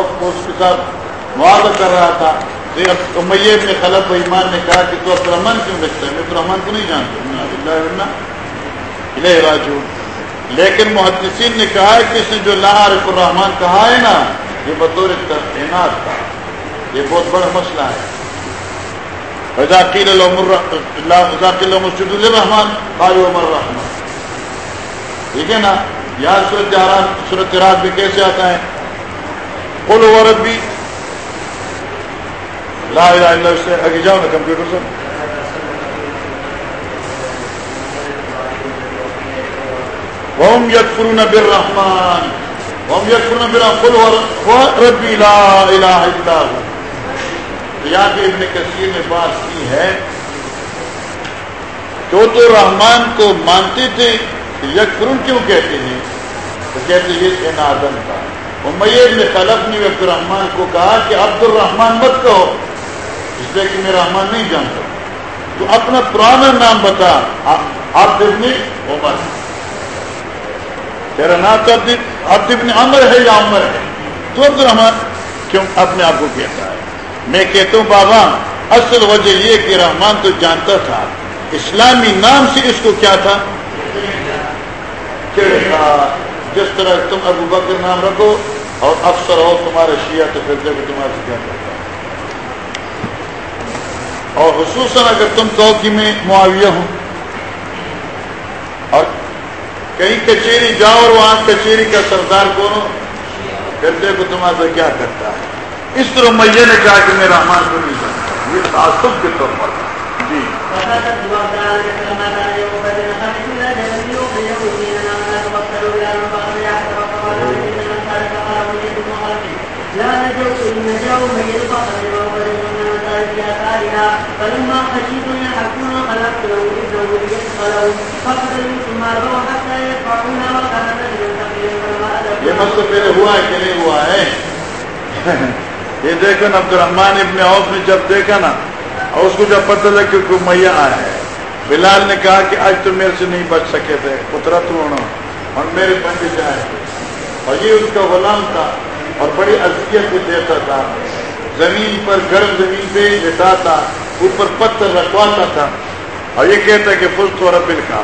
اس کے ساتھ معاہدہ کر رہا تھا۔ تو میب نے خلف ایمان نے کہا کہ تو عبد الرحمان کیوں لگتا ہے؟ میں تو رحمان کو نہیں جانتا ہوں راجو لیکن محدثین نے کہا کہ اس نے جو اللہ عارف الرحمان کہا ہے نا، یہ بطور تعینات تھا۔ یہ بہت بڑا مسئلہ ہے۔ مسجد الرحمان قالوا عمر رحمان ٹھیک ہے نا یہاں صورت صورت رات بھی کیسے آتا ہے؟ قل هو ربی لا الہ الا اللہ سے آگے جاؤ نا کمپیوٹر سے وهم يكفرون بالرحمن. وهم يكفرون بالرحمن. قل هو لا اله الا هو. یہاں پہ ابن کثیر نے بات کی ہے تو تو رحمان کو مانتے تھے، یکفرون کیوں کہتے ہیں؟ تو کہتے یہ ان آدم کا امیر نے خلف نے عبد الرحمان کو کہا کہ عبد الرحمان مت کہو، اس لیے کہ میں رحمان نہیں جانتا۔ تو اپنا پرانا نام بتا۔ آپ ابن عمر۔ تیرا نام تو عبد ابن عمر ہے یا عمر ہے؟ تو عبد الرحمان کیوں اپنے آپ کو کہتا ہے؟ میں کہتا ہوں، بابا، اصل وجہ یہ کہ رحمان تو جانتا تھا۔ اسلامی نام سے اس کو کیا تھا؟ جس طرح تم ابو بکر نام رکھو اور افسر ہو تمہارا شیعہ تو پھر دیکھو تمہارے کیا کرتا اور خصوصاً اگر تم کہو کہ میں معاویہ ہوں اور کہیں کچہری جاؤ اور وہاں کچہری کا سردار کون ہو، پھر دیکھو تمہارے تمہارا کیا کرتا ہے۔ اس طرح میے نے کہا کہ میں رحمان کو نہیں جانتا۔ یہ تعصب کے طور پر۔ جی۔ یہ مطلب میرے ہوا ہے کہ نہیں ہوا ہے؟ یہ دیکھو نا عبد الرحمان ابن عوف نے جب دیکھا نا، اور اس کو جب پتہ لگا کہ کوئی میاں آیا ہے۔ بلال نے کہا کہ آج تو میرے سے نہیں بچ سکے تھے، قدرت ہونا اور میرے بندے جائے۔ اور یہ اس کا غلام تھا۔ اور بڑی اذیت بھی دیتا تھا۔ زمین پر گرم زمین پہ لیتا تھا، اوپر پتھر رکھواتا تھا۔ اور یہ کہتا کہ فل تو ربل کا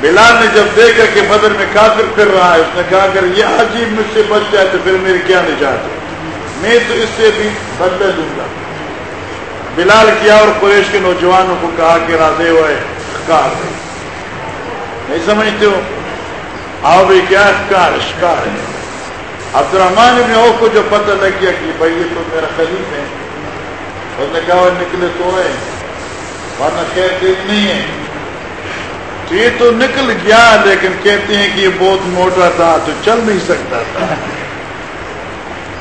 بلال نے جب دیکھا کہ بدر میں کافر پھر رہا ہے، اس نے کہا، اگر یہ عجیب مجھ سے بچ جائے تو پھر میری کیا نجات ہے؟ میں تو اس سے بھی بدلے دوں گا۔ بلال کیا اور قریش کے نوجوانوں کو کہا کہ راضے ہوئے شکار نہیں سمجھتے ہو؟ آؤ بھائی، کیا شکار شکار ہے؟ عبد الرحمان ابن عوف کو جو پتہ لگ گیا کہ بھائی یہ تو میرا خلیف ہے اس نے کہا نکلے تو ہے، ورنہ خیر دین نہیں ہے۔ تو یہ تو نکل گیا، لیکن کہتے ہیں کہ یہ بہت موٹا تھا، تو چل نہیں سکتا تھا۔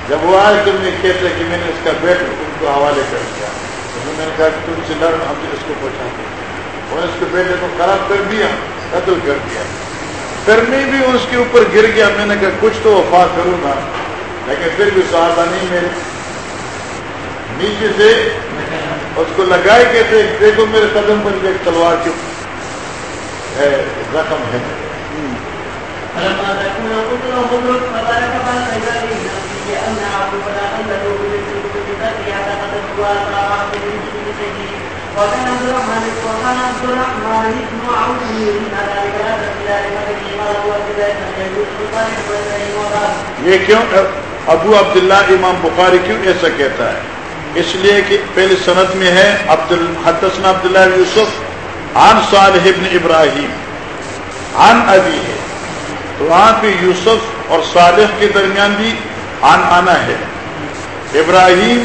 جب وہ آئے تو میں کہتے کہ میں نے اس کا بیٹ ان کو حوالے کر دیا۔ تو میں نے کہا کہ تم سے لڑ ہم اس کو پہنچا دیں۔ انہوں نے اس کے بیٹے کو خراب کر دیا، قتل کر دیا۔ پھر میں بھی اس کے اوپر گر گیا میں نے کہا کچھ تو وفا کروں گا لیکن پھر بھی سہارا نہیں میرے نیچے سے اس کو لگائے کے تھے دیکھو میرے قدم پر ایک تلوار کی رقم ہے زخم ہے یہ کیوں؟ ابو عبداللہ امام بخاری کیوں ایسا کہتا ہے؟ اس لیے کہ پہلے صنعت میں ہے عبد حدثنا عبداللہ یوسف، عن صالح ابن ابراہیم، عن ابی ہے۔ تو وہاں پہ یوسف اور صالح کے درمیان بھی عن آنا ہے۔ ابراہیم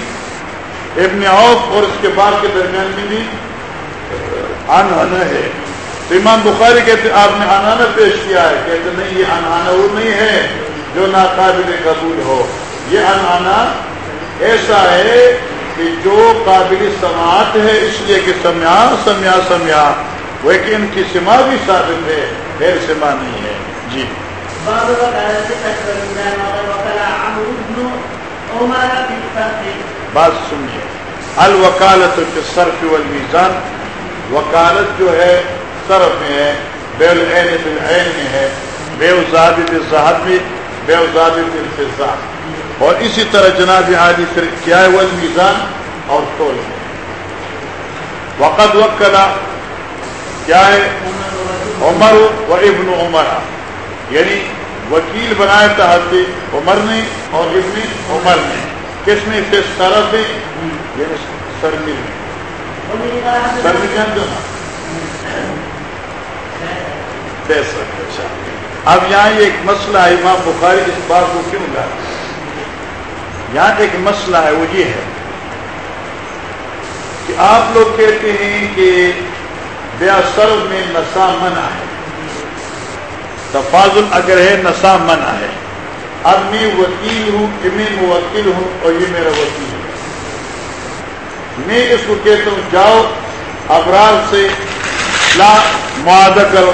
ابن عوف اور اس کے بعد کے درمیان میں بھی عن آنا ہے۔ تو امام بخاری کہتے آپ نے انانا پیش کیا ہے۔ کہتے نہیں یہ انانا وہ نہیں ہے جو ناقابل قبول ہو۔ یہ انانا ایسا ہے کہ جو قابل سماعت ہے اس لیے کہ سمیا سمیا سمیا وہ کہ ان کی سما بھی ثابت ہے غیر سما نہیں ہے۔ جی۔ بات سنیے۔ الوکالت کے صرف والمیزان، وکالت جو ہے، صرف میں ہے، بے العین بالعین میں ہے، بے ضابط صاحب میں، بے الفاظ اور اسی طرح جناب عالی پھر کیا ہے وہ اور تول ہے. وقت وقت کیا ہے؟ عمر و ابن عمر. یعنی وکیل بنایا تھا حضرت عمر نے اور ابن عمر نے. کس نے سے؟ سرف یعنی سرمی سرمی جو اب یہاں ایک مسئلہ ہے امام بخاری اس بات کو کیوں گا یہاں ایک مسئلہ ہے وہ یہ ہے کہ آپ لوگ کہتے ہیں کہ بیاسل میں نشا منع ہے تفاضل اگر ہے نشا منع ہے اب میں وکیل ہوں کہ میں موکل ہوں اور یہ میرا وکیل ہے میں اس کو کہتا ہوں جاؤ ابرار سے لا معاہدہ کرو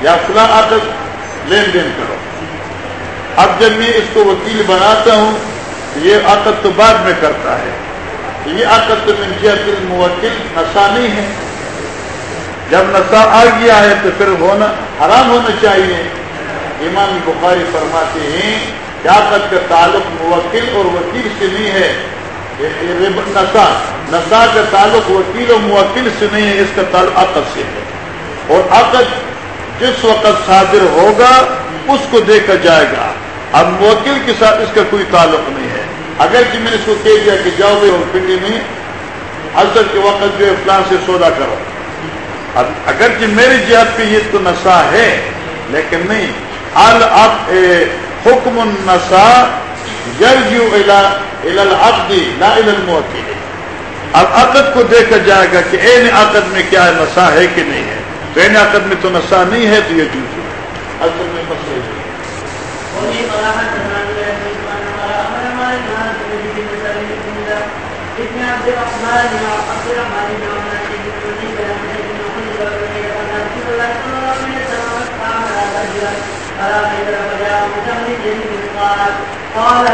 یا فلاں عقد لین دین کرو۔ اب جب میں اس کو وکیل بناتا ہوں، یہ عقد تو بعد میں کرتا ہے۔ یہ عقد تو من جہت الموکل نشہ نہیں ہے۔ جب نشہ آ گیا ہے تو پھر ہونا حرام ہونا چاہیے۔ امام بخاری فرماتے ہیں کہ عقد کا تعلق موکل اور وکیل سے نہیں ہے۔ نشہ نشہ کا تعلق وکیل اور موکل سے نہیں ہے، اس کا تعلق عقد سے ہے۔ اور عقد جس وقت صادر ہوگا، اس کو دیکھا جائے گا۔ اب موکل کے ساتھ اس کا کوئی تعلق نہیں ہے۔ اگر کہ میں نے اس کو کہہ دیا کہ جاؤ گے اور پنڈی میں اثر کے وقت جو ہے، فلان سے سودا کرو۔ اب اگر کہ میری جہت پہ یہ تو نشہ ہے، لیکن نہیں۔ حکم النسا یرجو العقد لا الى الموکل اب عقد کو دیکھا جائے گا کہ این عقد میں کیا نشہ ہے کہ نہیں ہے تو این عقد میں تو نشہ نہیں ہے تو یہ جوز ہے اصل میں مسئلہ قال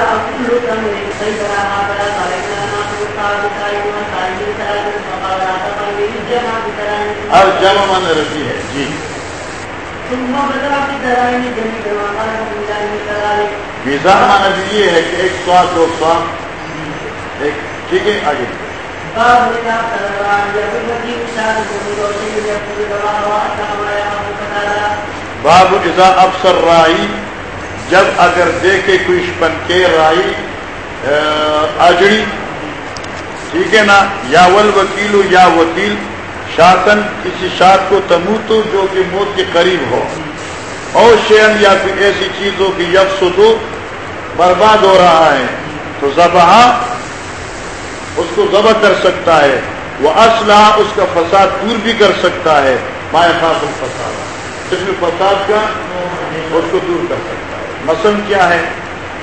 فقال لا تقل بالجمع بثلاث اور جمع من رضی ہے جی ثم قال الله میزان معنی یہ ہے کہ ایک سوال دو سوال ایک ٹھیک ہے آگے باب الجميع وشيء يقول ما باب جب اگر دیکھے کوئی شپن کے رائی اجڑی ٹھیک ہے نا؟ یا ول وکیل یا وکیل شاطن کسی شاط کو تموتو جو کہ موت کے قریب ہو۔ اور شین یا پھر ایسی چیز ہو کہ یب برباد ہو رہا ہے۔ تو ذبح اس کو ذبح کر سکتا ہے۔ وہ اسلحہ اس کا فساد دور بھی کر سکتا ہے۔ مائع خاص الفساد۔ اس میں فساد کا اس کو دور کر سکتا ہے۔ مثلا کیا ہے؟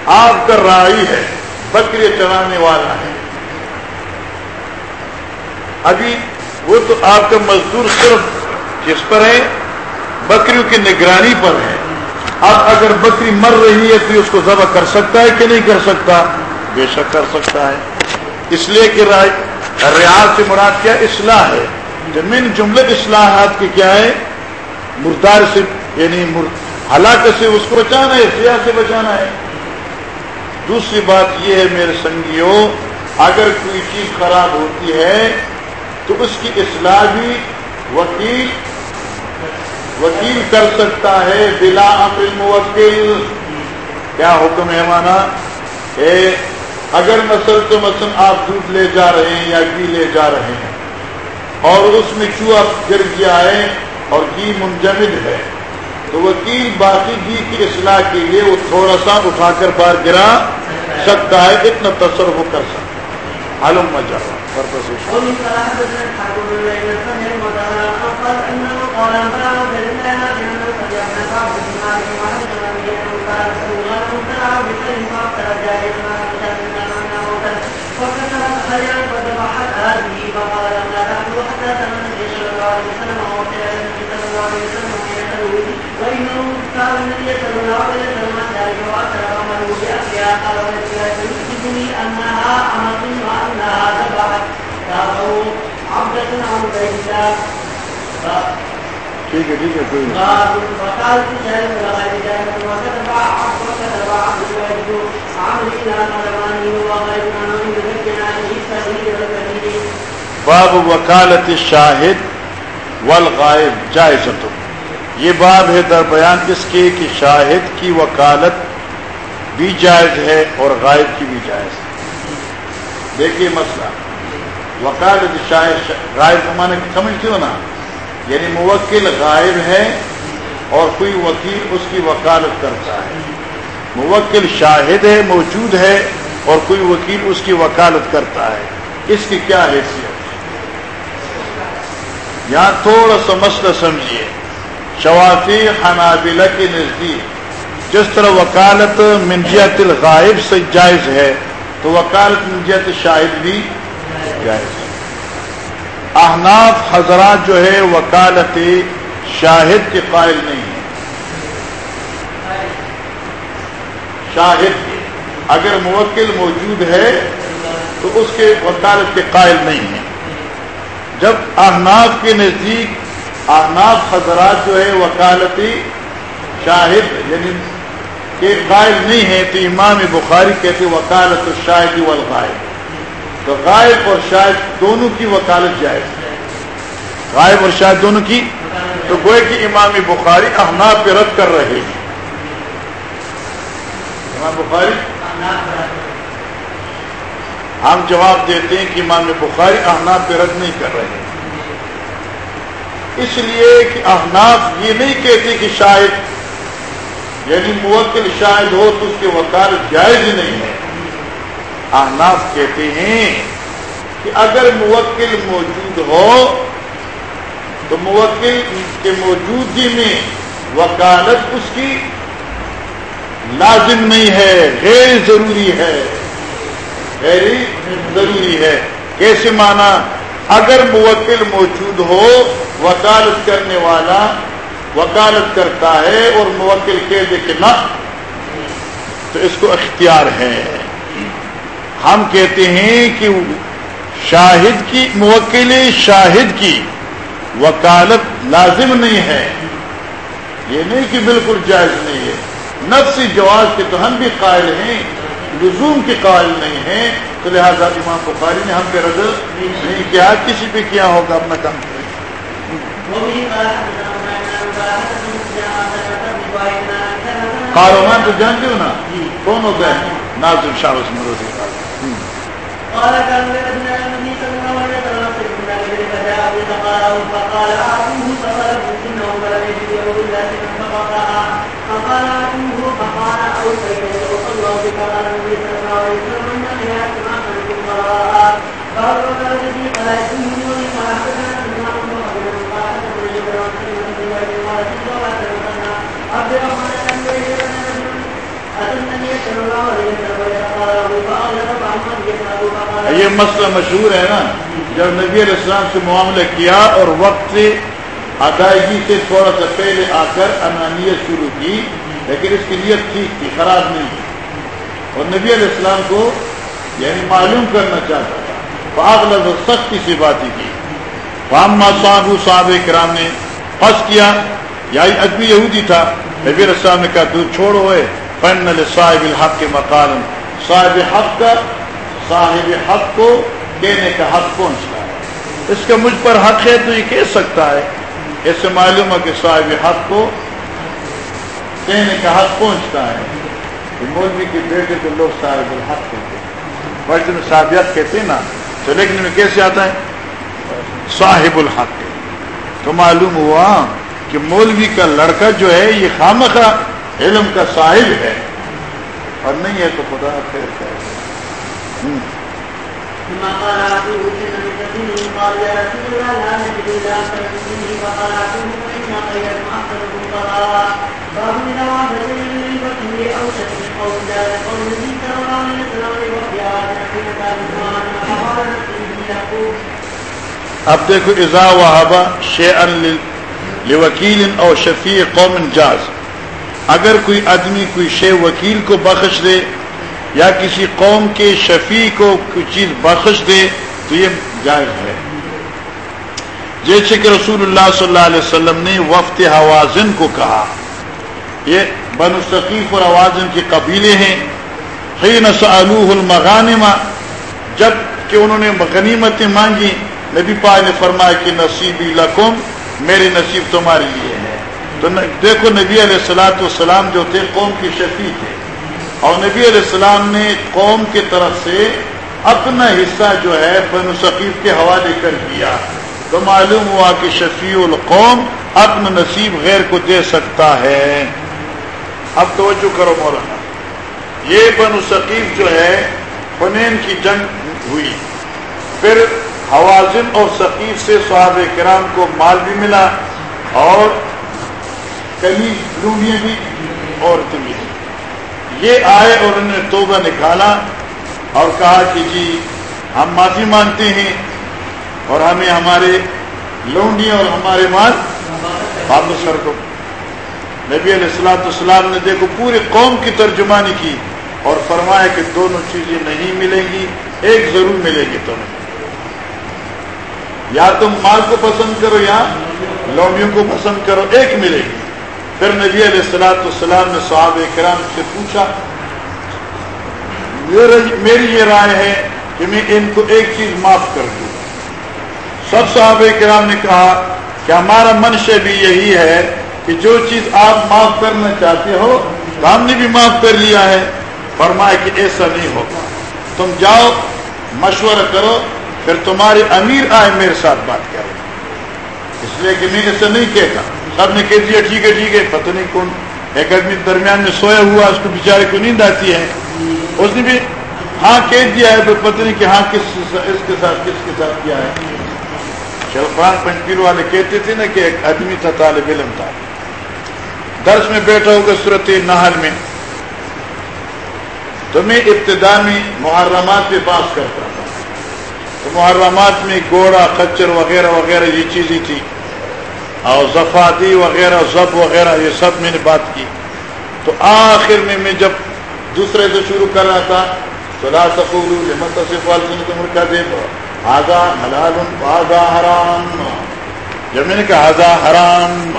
آپ کا رائی ہے بکری چلانے والا ہے۔ ابھی وہ تو آپ کا مزدور صرف کس پر ہے؟ بکریوں کی نگرانی پر ہے۔ اب اگر بکری مر رہی ہے تو اس کو ذبح کر سکتا ہے کہ نہیں کر سکتا؟ بے شک کر سکتا ہے۔ اس لیے کہ رائے ریاض سے مراد کیا؟ اصلاح ہے۔ زمین جملے اصلاحات کی کیا ہے؟ مردار سے یعنی ہلاکت سے اس کو بچانا ہے سیاح سے بچانا ہے۔ دوسری بات یہ ہے میرے سنگیوں، اگر کوئی چیز خراب ہوتی ہے، تو اس کی اصلاح بھی وکیل وکیل کر سکتا ہے بلا امر موکل۔ کیا حکم ہے مانا؟ اگر مسل تو مثلا آپ دودھ لے جا رہے ہیں یا گھی لے جا رہے ہیں، اور اس میں چوہا گر گیا ہے اور گھی منجمد ہے۔ تو وکیل باقی گھی کی اصلاح کے لیے وہ تھوڑا سا اٹھا کر باہر گرا، سکتا ہے اتنا تصرف کر سکتا ہے۔ علم مجا وإنه صلى الله عليه وسلم ذلك بأخيها قال أنها أمر وأنها ذبحت تابعوا عبدة عن ٹھیک ہے ٹھیک ہے، کوئی باب وکالت شاہد والغائب جائز یہ باب ہے در بیان اس کے کہ شاہد کی وکالت بھی جائز ہے اور غائب کی بھی جائز ہے۔ دیکھیے مسئلہ۔ وکالت شاہد، غائب زمانے سمجھتے ہو نا؟ یعنی موکل غائب ہے اور کوئی وکیل اس کی وکالت کرتا ہے۔ موکل شاہد ہے، موجود ہے اور کوئی وکیل اس کی وکالت کرتا ہے۔ اس کی کیا حیثیت؟ یہاں تھوڑا سا مسئلہ سمجھیے۔ شوافی حنابلہ کے نزدیک۔ جس طرح وکالت منجیت الغائب سے جائز ہے، تو وکالت منجیت شاہد بھی جائز ہے۔ احناف حضرات جو ہے، وکالت شاہد کے قائل نہیں ہے شاہد اگر موکل موجود ہے، تو اس کے وکالت کے قائل نہیں ہے جب احناف کے نزدیک احناف حضرات جو ہے وکالتی شاہد یعنی کے قائل نہیں ہے، تو امام بخاری کہتے وکالت شاہد والغائب۔ تو غائب اور شاہد دونوں کی وکالت جائز ہے۔ غائب اور شاہد دونوں کی؟ تو گوئے کہ امام بخاری احناف پہ رد کر رہے ہیں۔ امام بخاری؟ ہم جواب دیتے ہیں کہ امام بخاری احناف پہ رد نہیں کر رہے اس لیے کہ احناف یہ نہیں کہتے کہ شاید یعنی موکل شاید ہو تو اس کے وکالت جائز نہیں ہے۔ احناف کہتے ہیں کہ اگر موکل موجود ہو تو موکل کے موجودگی میں وکالت اس کی لازم نہیں ہے، غیر ضروری ہے۔ غیر ضروری ہے۔ کیسے مانا؟ اگر موکل موجود ہو، وکالت کرنے والا وکالت کرتا ہے اور موکل کہہ دے کہ نہ، تو اس کو اختیار ہے۔ ہم کہتے ہیں کہ شاہد کی، موکل شاہد کی وکالت لازم نہیں ہے۔ یہ نہیں کہ بالکل جائز نہیں ہے۔ نفسی جواز کے تو ہم بھی قائل ہیں۔ لزوم کے قائل نہیں ہیں، تو لہٰذا امام بخاری نے ہم پہ رد نہیں کیا، کسی پہ کیا ہوگا اپنا کام کریں کاروبار تو جانتے ہو نا کون ہوتا ہے نازم شاہ یہ مسئلہ مشہور ہے نا، جب نبی علیہ السلام سے معاملہ کیا اور وقت سے ادائیگی سے تھوڑا سا پہلے آ کر انانیت شروع کی، لیکن اس کی نیت ٹھیک تھی، خراب نہیں تھی۔ اور نبی علیہ السلام کو یعنی معلوم کرنا چاہتا تھا۔ بعض لفظ سختی سے باتیں کی۔ فامہ صاحب صاحب کرام نے پس کیا، یا ادبی یہودی تھا، نبی علیہ السلام نے کہا تو چھوڑو ہے فن صاحب الحق کے مقام صاحب حق کا، صاحب حق کو کہنے کا حق پہنچتا ہے؟ اس کا مجھ پر حق ہے تو یہ کہہ سکتا ہے۔ اس سے معلوم ہے کہ صاحب حق کو کہنے کا حق پہنچتا ہے۔ مولوی کے بیٹے کو لوگ صاحب الحق کہتے ہیں۔ بڑے میں صاحبیت کہتے ہیں نا، تو لیکن میں کیسے آتا ہے؟ صاحب الحق تو معلوم ہوا کہ مولوی کا لڑکا جو ہے، یہ خامخا علم کا صاحب ہے۔ اور نہیں ہے تو خدا خیر کرے۔ اب دیکھو ازا وحبا شے وکیل اور شفیع قوم جاز۔ اگر کوئی آدمی کوئی شے وکیل کو بخش دے یا کسی قوم کے شفیع کو کوئی چیز بخش دے تو یہ جائز ہے۔ جیسے کہ رسول اللہ صلی اللہ علیہ وسلم نے وفد حوازن کو کہا۔ یہ بن ثقیف اور اوازن کے قبیلے ہیں۔ حین سألوه المغانم، جبکہ انہوں نے غنیمتیں مانگی، نبی پاک نے فرمایا کہ نصیبی لکم، میرے نصیب تمہارے لیے ہے۔ تو دیکھو نبی علیہ السلاۃ والسلام جو تھے، قوم کی شفیع تھے۔ اور نبی علیہ السلام نے قوم کی طرف سے اپنا حصہ جو ہے بن ثقیف کے حوالے کر دیا۔ تو معلوم ہوا کہ شفیع القوم اپنا نصیب غیر کو دے سکتا ہے۔ اب توجہ کرو مولانا۔ یہ بن ثقیف جو ہے فنین کی جنگ ہوئی۔ پھر حوازن اور ثقیف سے صحاب کرام کو مال بھی ملا اور کئی لومیاں بھی عورتیں بھی۔ یہ آئے اور انہوں نے توبہ نکالا اور کہا کہ جی ہم معافی مانگتے ہیں اور ہمیں ہمارے لونڈیاں اور ہمارے مال واپس کر دو۔ نبی علیہ السلاۃ السلام نے دیکھو پورے قوم کی ترجمانی کی اور فرمایا کہ دونوں چیزیں نہیں ملیں گی، ایک ضرور ملے گی تمہیں۔ یا تم مال کو پسند کرو یا لومیوں کو پسند کرو، ایک ملے گی۔ پھر نبی علیہ السلاۃ السلام نے صحاب کرام سے پوچھا میری یہ رائے ہے کہ میں ان کو ایک چیز معاف کر دوں۔ سب صحاب کرام نے کہا، کہ ہمارا منشا بھی یہی ہے کہ جو چیز آپ معاف کرنا چاہتے ہو، تو ہم نے بھی معاف کر لیا ہے۔ فرمائے کہ ایسا نہیں ہوگا۔ تم جاؤ، مشورہ کرو، پھر تمہارے امیر آئے میرے ساتھ بات کرے۔ اس لیے کہ میں ایسا نہیں کہتا۔ سب نے کہہ دیا، ٹھیک ہے ٹھیک ہے، پتہ نہیں کون۔ ایک آدمی درمیان میں سویا ہوا، اس کو بیچارے کو نیند آتی ہے۔ اس نے بھی ہاں کہہ دیا ہے تو پتہ نہیں کہ ہاں کس اس کے ساتھ، کس کے ساتھ کیا ہے۔ شلفان پنچپیر والے کہتے تھے نا کہ ایک آدمی تھا، طالب علم تھا۔ درس میں بیٹھا ہوگا صورت نہل میں تو میں ابتدا میں محرمات پہ باس کرتا تھا۔ تو محرمات میں گوڑا کچر وغیرہ وغیرہ یہ چیزیں تھی اور زفادی وغیرہ، زب وغیرہ، یہ سب میں نے بات کی۔ تو آخر میں میں جب دوسرے سے شروع کر رہا تھا، تو لا سکولو لمن تصف کا دے آزا حلال آزا حرام۔ جب میں نے کہا آزا حرام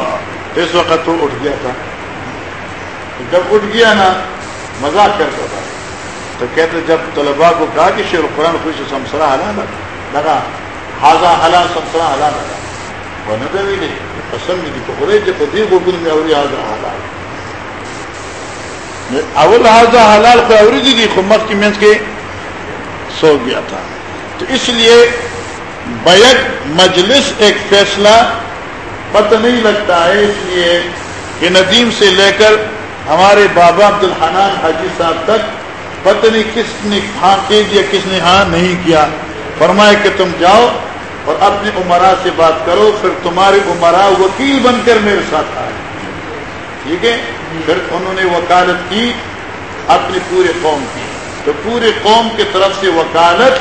اس وقت تو اٹھ گیا تھا۔ جب اٹھ گیا نا، مذاق کرتا تھا۔ تو کہتے جب طلباء کو کہا کہ شیر قرآن خوش سمسرا حلا لگا حاضا حلا سمسرا حلا لگا ہونے دے بھی نہیں پسند نہیں تو ہو رہی جب دی گوگل میں اوری حاضا حلال اول حاضا حلال کو اوری دی دی خمت کی منس کے سو گیا تھا۔ تو اس لیے بیک مجلس ایک فیصلہ پتہ نہیں لگتا ہے اس لیے کہ ندیم سے لے کر ہمارے بابا عبد الحنان حاجی صاحب تک پتہ نہیں کس نے ہاں کہہ دیا کس نے ہاں نہیں کیا۔ فرمائے کہ تم جاؤ اور اپنے عمرا سے بات کرو، پھر تمہارے عمرا وکیل بن کر میرے ساتھ آئے۔ ٹھیک ہے؟ پھر انہوں نے وکالت کی اپنی پورے قوم کی۔ تو پورے قوم کی طرف سے وکالت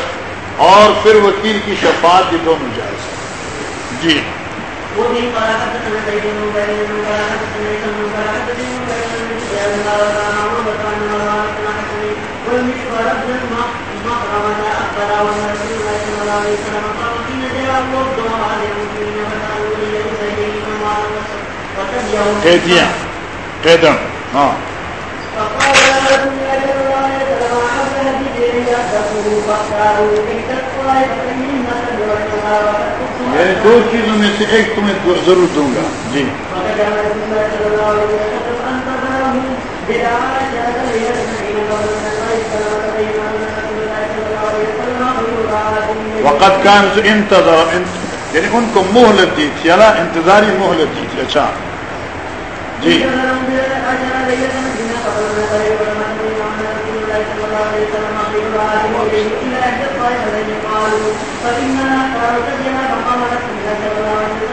اور پھر وکیل کی شفاعت یہ دونوں جائز۔ جی۔ قیدیاں قیدم ہاں۔ میں دو چیزوں میں سے ایک تمہیں ضرور دوں گا جی وقت کان سے انتظار یعنی ان کو مہلت دی تھی اللہ انتظاری مہلت دی تھی اچھا جی قالوا فإننا فارتجنا فقام رسول الله صلى الله عليه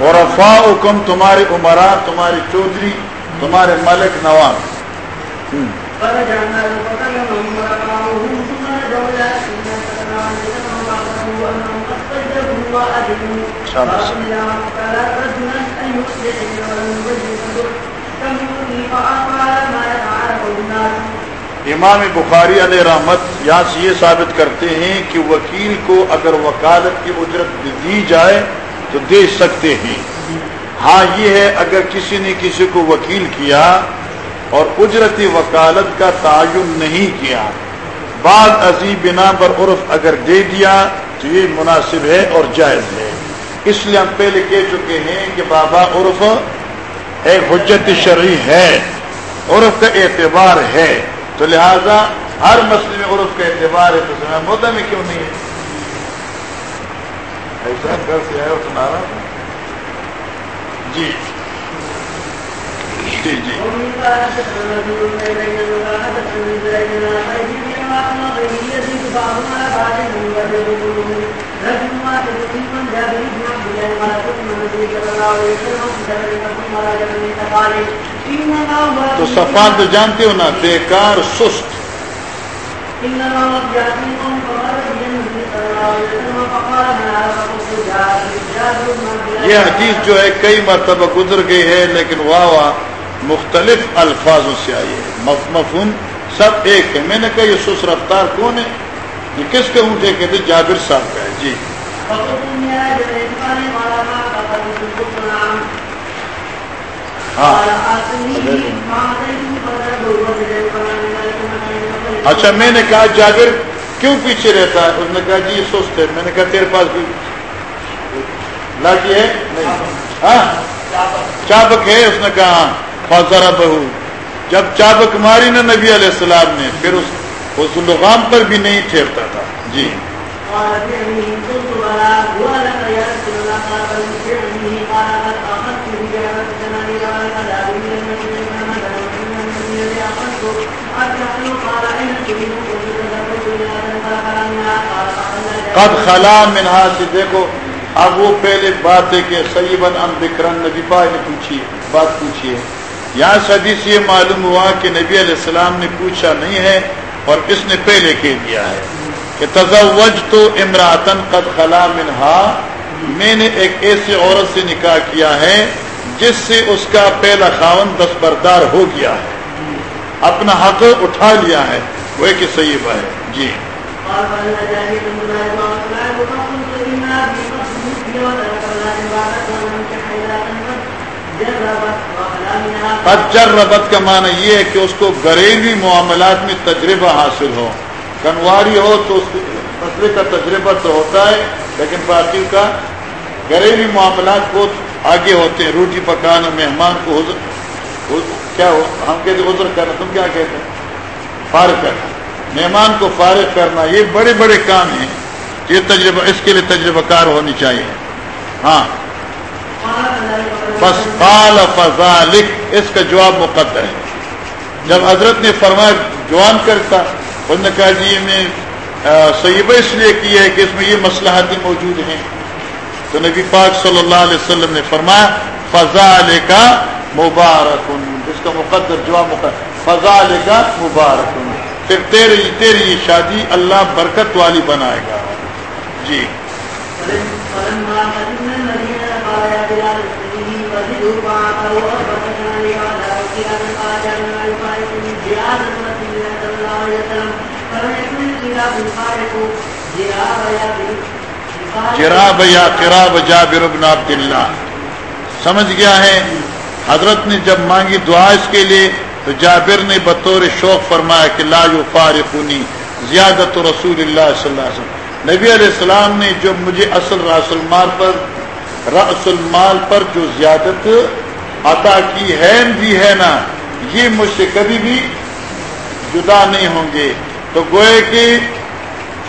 ورفاؤکم تمہارے عمرا تمہارے چودھری تمہارے ملک نواب۔ امام بخاری علیہ رحمت یہاں سے یہ ثابت کرتے ہیں کہ وکیل کو اگر وکالت کی اجرت دی جائے تو دے سکتے ہیں۔ ہاں یہ ہے اگر کسی نے کسی کو وکیل کیا اور اجرتی وکالت کا تعین نہیں کیا، بعض عظیم بنا پر عرف اگر دے دیا تو یہ مناسب ہے اور جائز ہے۔ اس لیے ہم پہلے کہہ چکے ہیں کہ بابا عرف ایک حجت شرعی ہے، عرف کا اعتبار ہے۔ تو لہذا ہر مسئلے میں عرف کا اعتبار ہے، تو مدعا میں کیوں نہیں ہے؟ ایسا گھر سے آیا سنا رہا جی۔ جی جی۔ تو صفان تو جانتے ہو نا، بیکار، سست۔ یہ حدیث جو ہے، کئی مرتبہ گزر گئی ہے، لیکن واہ واہ مختلف الفاظوں سے آئی ہے۔ مفہوم سب ایک ہے۔ میں نے کہا، یہ سس رفتار کون ہے؟ یہ کس کے اونٹے کہتے جابر صاحب کا ہے؟ جی۔ ہاں۔ اچھا میں نے کہا جابر کیوں پیچھے رہتا ہے؟ اس نے کہا جی یہ سست ہے۔ میں نے کہا، تیرے پاس بھی لاٹھی ہے؟ ہاں۔ چابک ہے؟ اس نے کہا ہاں۔ فضرا بہو۔ جب چابک ماری نا نبی علیہ السلام نے، پھر اس اس لغام پر بھی نہیں ٹھہرتا تھا۔ جی۔ قد خلا منہا سے جی دیکھو، اب وہ پہلے بات ہے کہ سیبن ام بکرن نبی پاک نے پوچھی، بات پوچھی ہے۔ یہاں سدی سے یہ معلوم ہوا کہ نبی علیہ السلام نے پوچھا نہیں ہے اور اس نے پہلے کہہ دیا ہے کہ تزوج تو امراطن قد خلا منہا، میں نے ایک ایسی عورت سے نکاح کیا ہے جس سے اس کا پہلا خاون دستبردار ہو گیا ہے۔ اپنا حق اٹھا لیا ہے۔ وہ کہ صحیح ہے۔ جی۔ اجر ربت کا معنی یہ ہے کہ اس کو گھریلو معاملات میں تجربہ حاصل ہو۔ کنواری ہو تو اس مسئلے کا تجربہ تو ہوتا ہے، لیکن باقی کا گھریلو معاملات بہت آگے ہوتے ہیں۔ روٹی پکانا، مہمان کو حضر کیا ہو؟ ہم کہتے حضر کرنا، تم کیا کہتے ہیں؟ فارغ کرنا۔ مہمان کو فارغ کرنا، یہ بڑے بڑے کام ہیں۔ یہ تجربہ، اس کے لیے تجربہ کار ہونی چاہیے۔ ہاں۔ بس فال فضالک اس کا جواب مقدر ہے۔ جب حضرت نے فرمایا جوان کرتا انہوں نے کہا جی میں صحیح اس لیے کیا ہے کہ اس میں یہ مسلحاتیں موجود ہیں۔ تو نبی پاک صلی اللہ علیہ وسلم نے فرمایا فضال کا مبارک اس کا مقدر، جواب مقدر۔ فضال کا مبارک پھر تیری تیری یہ شادی اللہ برکت والی بنائے گا۔ جی۔ جراب یا قراب جابر بن عبد اللہ سمجھ گیا ہے، حضرت نے جب مانگی دعا اس کے لیے، تو جابر نے بطور شوق فرمایا کہ لا یو زیادت رسول اللہ صلی اللہ علیہ وسلم۔ نبی علیہ السلام نے جو مجھے اصل راس المال پر، رأس المال پر جو زیادت عطا کی ہے بھی ہے نا، یہ مجھ سے کبھی بھی جدا نہیں ہوں گے۔ تو گوئے کہ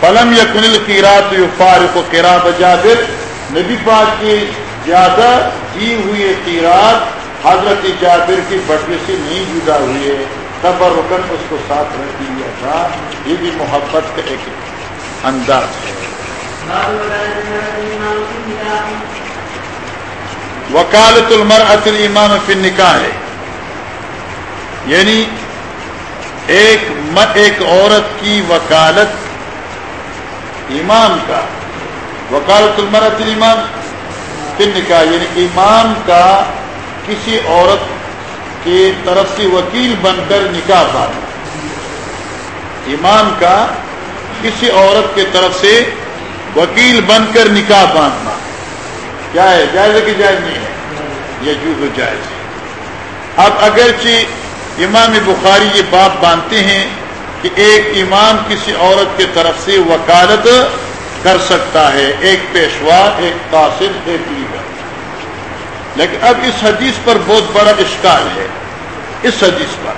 فلم یا کنل کی رات یو فارق و کرا بجابر نبی پاک کی زیادہ دی ہوئی قیرات حضرت جابر کی بٹوے سے نہیں جدا ہوئے۔ تبر رکن اس کو ساتھ رکھ دیا تھا یہ بھی محبت کا ایک انداز ہے۔ وکالت المر اطل ایمان فن نکاح ہے۔ یعنی ایک ایک عورت کی وکالت امام کا وکالت المرت امام پھر نکاح یعنی امام کا کسی عورت کی طرف سے وکیل بن کر نکاح باندھنا امام کا کسی عورت کی طرف سے وکیل بن کر نکاح باندھنا کیا ہے جائز کہ جائز نہیں ہے؟ یہ جو جائز ہے۔ اب اگرچہ امام بخاری یہ بات باندھتے ہیں کہ ایک امام کسی عورت کی طرف سے وکالت کر سکتا ہے، ایک پیشوا، ایک قاصد، ایک لیڈر۔ لیکن اب اس حدیث پر بہت بڑا اشکال ہے۔ اس حدیث پر۔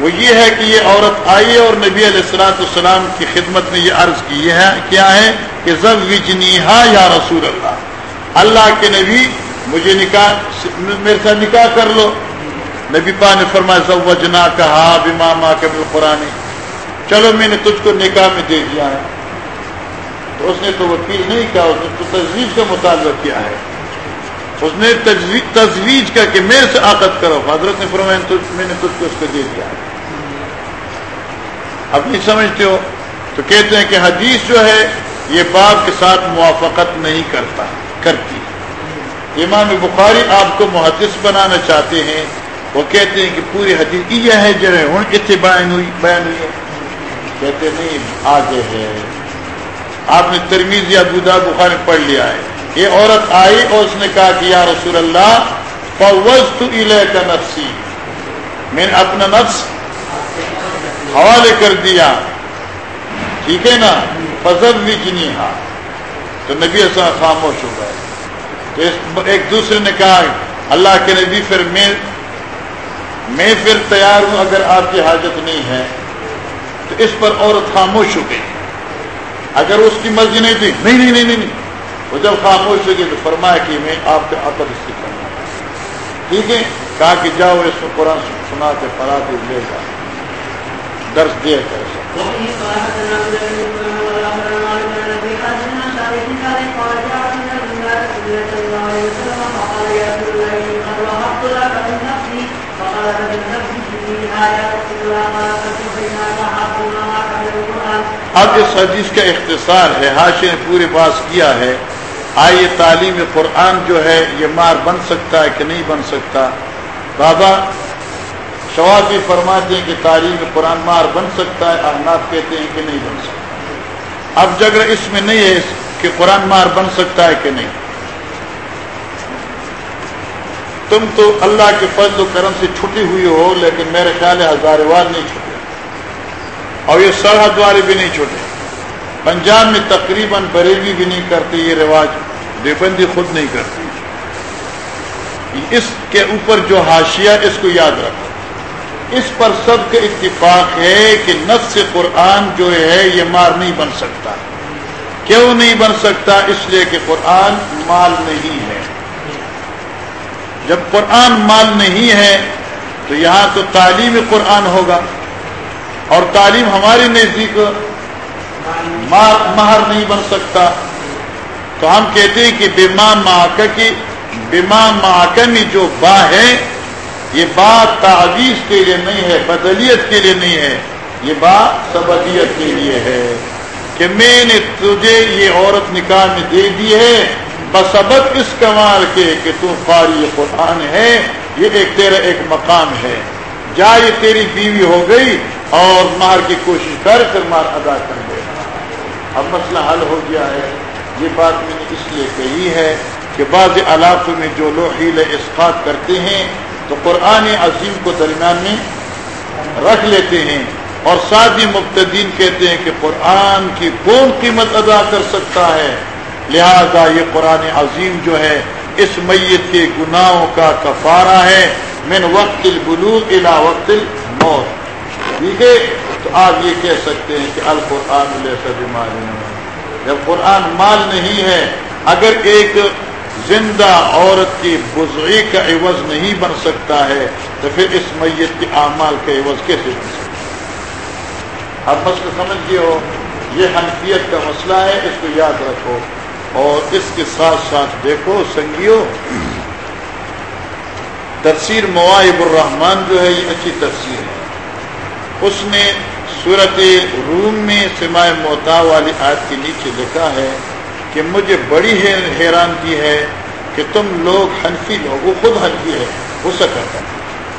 وہ یہ ہے کہ یہ عورت آئی اور نبی علیہ السلاۃ السلام کی خدمت میں یہ عرض کی ہے، کیا ہے کہ ضب وجنیحا یا رسول اللہ۔ اللہ کے نبی، مجھے نکاح، میرے ساتھ نکاح کر لو۔ نبی پا نے فرمایا سب وجنا کہا بیماما کبھی قرآن چلو، میں نے تجھ کو نکاح میں دے دیا ہے۔ تو اس نے تو وکیل نہیں کہا، اس نے تو تجویز کا مطالبہ کیا ہے۔ اس نے تجویز کا کہ میرے سے عقد کرو۔ حضرت نے فرمایا میں نے تجھ کو اس کو دے دیا ہے۔ اب نہیں سمجھتے ہو؟ تو کہتے ہیں کہ حدیث جو ہے، یہ باپ کے ساتھ موافقت نہیں کرتا۔ کرتی امام بخاری آپ کو محدث بنانا چاہتے ہیں، وہ کہتے ہیں کہ پوری حدیث، یہ ہے، جو ہوں کتنے بیان ہوئی بیان ہوئی ہے۔ کہتے نہیں، آگے ہے۔ آپ نے ترمیز یا بودا بخاری پڑھ لیا ہے۔ یہ عورت آئی اور اس نے کہا کہ، یا رسول اللہ فوز تو کا نفسی۔ میں نے اپنا نفس حوالے کر دیا۔ ٹھیک ہے نا؟ فضل بھی جنی ہاں تو نبی ایسا خاموش ہو گئے۔ تو ایک دوسرے نے کہا، اللہ کے نبی پھر میں میں پھر تیار ہوں اگر آپ کی حاجت نہیں ہے۔ تو اس پر عورت خاموش ہو گئی۔ اگر اس کی مرضی نہیں تھی، نہیں نہیں نہیں نہیں وہ جب خاموش ہو گئی تو فرمایا کہ میں آپ کے عقد اس کی کرنا ٹھیک ہے؟ کہا کہ جاؤ، اس کو قرآن سنا کے پڑھا کے لے جا درس دیا کر اب اس حدیث کا اختصار ہے حاشی نے پوری باس کیا ہے۔ آئیے تعلیم قرآن جو ہے، یہ مار بن سکتا ہے کہ نہیں بن سکتا؟ بابا شوافی فرماتے ہیں کہ تعلیم قرآن مار بن سکتا ہے، احناف کہتے ہیں کہ نہیں بن سکتا۔ اب جگہ اس میں نہیں ہے کہ قرآن مار بن سکتا ہے کہ نہیں۔ تم تو اللہ کے فضل و کرم سے چھٹی ہوئی ہو، لیکن میرے خیال ہے ہزار وار نہیں چھٹے۔ اور یہ سرحد والے بھی نہیں چھوٹے پنجاب میں تقریباً بریلی بھی نہیں کرتی یہ رواج دیوبندی خود نہیں کرتی اس کے اوپر جو حاشیہ، اس کو یاد رکھو۔ اس پر سب کا اتفاق ہے کہ نفس قرآن جو ہے، یہ مار نہیں بن سکتا۔ کیوں نہیں بن سکتا؟ اس لیے کہ قرآن مال نہیں ہے۔ جب قرآن مال نہیں ہے تو یہاں تو تعلیم قرآن ہوگا اور تعلیم ہماری نزدیک مہر نہیں بن سکتا۔ تو ہم کہتے ہیں کہ بیما ماک کی بیما ماک میں جو با ہے، یہ بات تعویذ کے لیے نہیں ہے، بدلیت کے لیے نہیں ہے، یہ بات سبدیت کے لیے ہے۔ کہ میں نے تجھے یہ عورت نکاح میں دے دی ہے بسبت اس کمال کے کہ تو قاری قرآن ہے، یہ ایک تیرا ایک مقام ہے۔ جا، یہ تیری بیوی ہو گئی اور مار کی کوشش کر کر مار ادا کر دے۔ اب مسئلہ حل ہو گیا ہے۔ یہ بات میں نے اس لیے کہی ہے کہ بعض علاقوں میں جو لوگ ہیل اسقات کرتے ہیں، تو قرآن عظیم کو درمیان میں رکھ لیتے ہیں اور ساتھ ہی مبتدین کہتے ہیں کہ قرآن کی کون قیمت ادا کر سکتا ہے؟ لہذا یہ قرآن عظیم جو ہے، اس میت کے گناہوں کا کفارہ ہے۔ من وقت البلوغ الى وقت الموت۔ ٹھیک ہے؟ تو آپ یہ کہہ سکتے ہیں کہ القرآن جب قرآن مال نہیں ہے، اگر ایک زندہ عورت کی بزرگی کا عوض نہیں بن سکتا ہے، تو پھر اس میت کے اعمال کا عوض کیسے بن سکتا ہے؟ مسئلہ سمجھ گئے ہو؟ یہ حنفیت کا مسئلہ ہے، اس کو یاد رکھو۔ اور اس کے ساتھ ساتھ دیکھو، سنگیو، تفسیر مواہب الرحمان جو ہے، یہ اچھی تفسیر ہے۔ اس نے صورت روم میں سما موتا والی آیت کے نیچے لکھا ہے کہ مجھے بڑی حیرانگی ہے کہ تم لوگ حنفی لوگ وہ خود حنفی ہے ہو سکتا ہے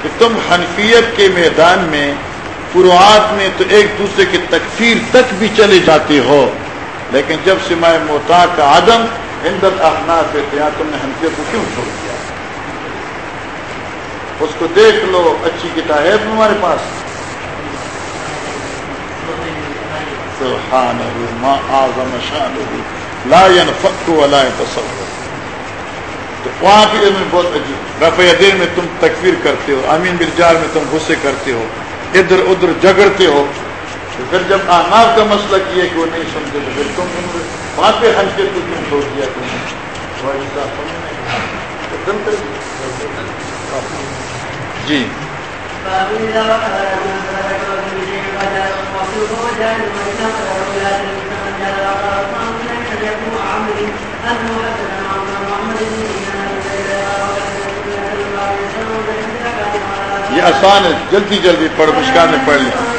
کہ تم حنفیت کے میدان میں، فروعات میں تو ایک دوسرے کی تکفیر تک بھی چلے جاتے ہو۔ لیکن جب سمائے موتا کا عدم ہندت احناف تھے تم نے حنفیت کو کیوں چھوڑ دیا؟ اس کو دیکھ لو، اچھی کتاب ہے تمہارے پاس۔ سبحان ما اعظم لا ينفق ولا يتصور۔ تو وہاں بھی علم بہت عجیب۔ رفع دین میں تم تکفیر کرتے ہو امین برجار میں تم غصے کرتے ہو، ادھر ادھر جگڑتے ہو۔ تو پھر جب آناف کا مسئلہ کیا کہ وہ نہیں سمجھے تو پھر تم وہاں پہ ہنس کے تو کیوں چھوڑ دیا تم جی۔ یہ آسان ہے، جلدی جلدی پڑھ مشکان میں پڑھ لیں۔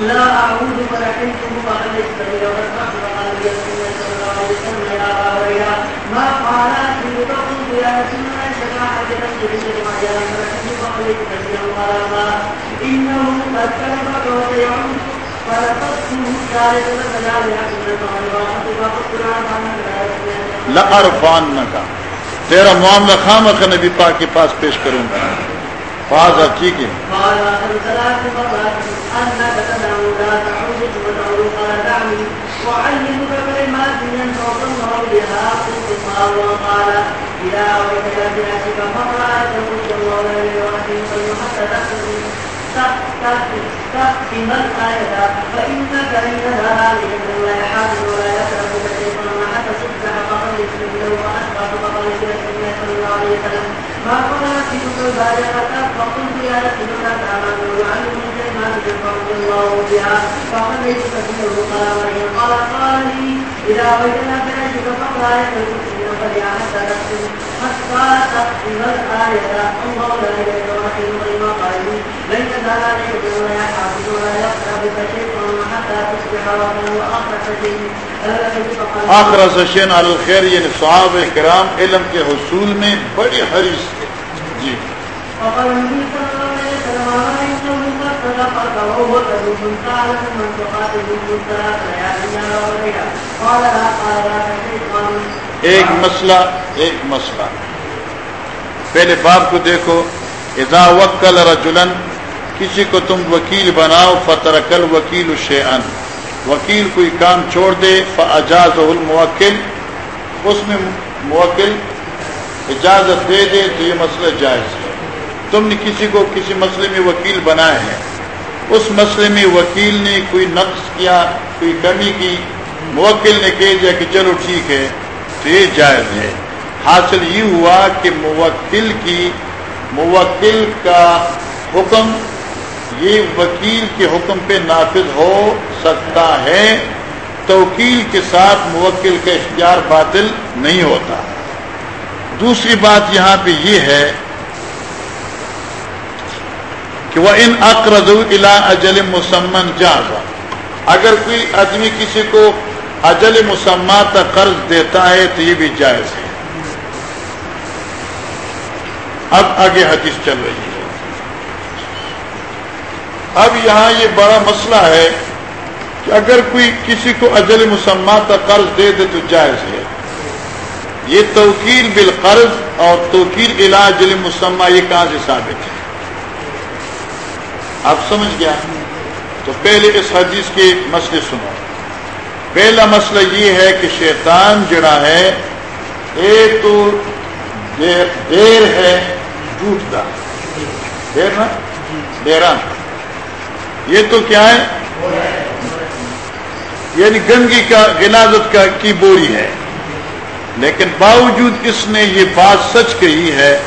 لا أعوذ فلحنت فقد استمر وفتحت قلبي صلى الله عليه وسلم يا أبويا ما قالت فقلت يا رسول الله شفاعة تنزل ما جاء فلحنت فقد استمر قال ما إنه قد كلمك وسيعود فلقدته ثالثة فجعل يحسن لأرفعنك تیرا معاملہ خام نبی پاک کے پاس پیش کروں گا فاض اب ٹھیک ہے۔ وعلمك كلمات ينفع الله بها قال وقال إذا أويت بنفسك فقرأ تقول الله صلى الله عليه وسلم قال قال لا جی۔ ایک مسئلہ ایک مسئلہ۔ پہلے باپ کو دیکھو، اذا وکل رجلن، کسی کو تم وکیل بناؤ، فترکل وکیل شیئن۔ وکیل کوئی کام چھوڑ دے فاجاز الموکل۔ اس میں موکل اجازت دے دے تو یہ مسئلہ جائز ہے۔ تم نے کسی کو کسی مسئلے میں وکیل بنایا ہے اس مسئلے میں وکیل نے کوئی نقص کیا، کوئی کمی کی، موکل نے کہہ دیا کہ چلو ٹھیک ہے، تو یہ جائز ہے۔ حاصل یہ ہوا کہ موکل کی، موکل کا حکم، یہ وکیل کے حکم پہ نافذ ہو سکتا ہے۔ توکیل کے ساتھ موکل کا اختیار باطل نہیں ہوتا۔ دوسری بات یہاں پہ یہ ہے کہ وہ ان اقرض الا اجل مسمن جازا اگر کوئی آدمی کسی کو اجل مسمہ تک قرض دیتا ہے تو یہ بھی جائز ہے۔ اب آگے حدیث چل رہی ہے۔ اب یہاں یہ بڑا مسئلہ ہے کہ اگر کوئی کسی کو اجل مسمہ تک قرض دے دے تو جائز ہے۔ یہ توکیل بالقرض اور توکیل علاج مسمہ یہ کہاں سے ثابت ہے؟ آپ سمجھ گیا؟ تو پہلے اس حدیث کے مسئلے سنو۔ پہلا مسئلہ یہ ہے کہ شیطان جڑا ہے ایک تو دیر ہے جھوٹ کا دیر نا؟ دیران یہ تو کیا ہے؟ یعنی گنگی کا گنازت کا کی بوری ہے۔ لیکن باوجود اس نے یہ بات سچ کہی ہے،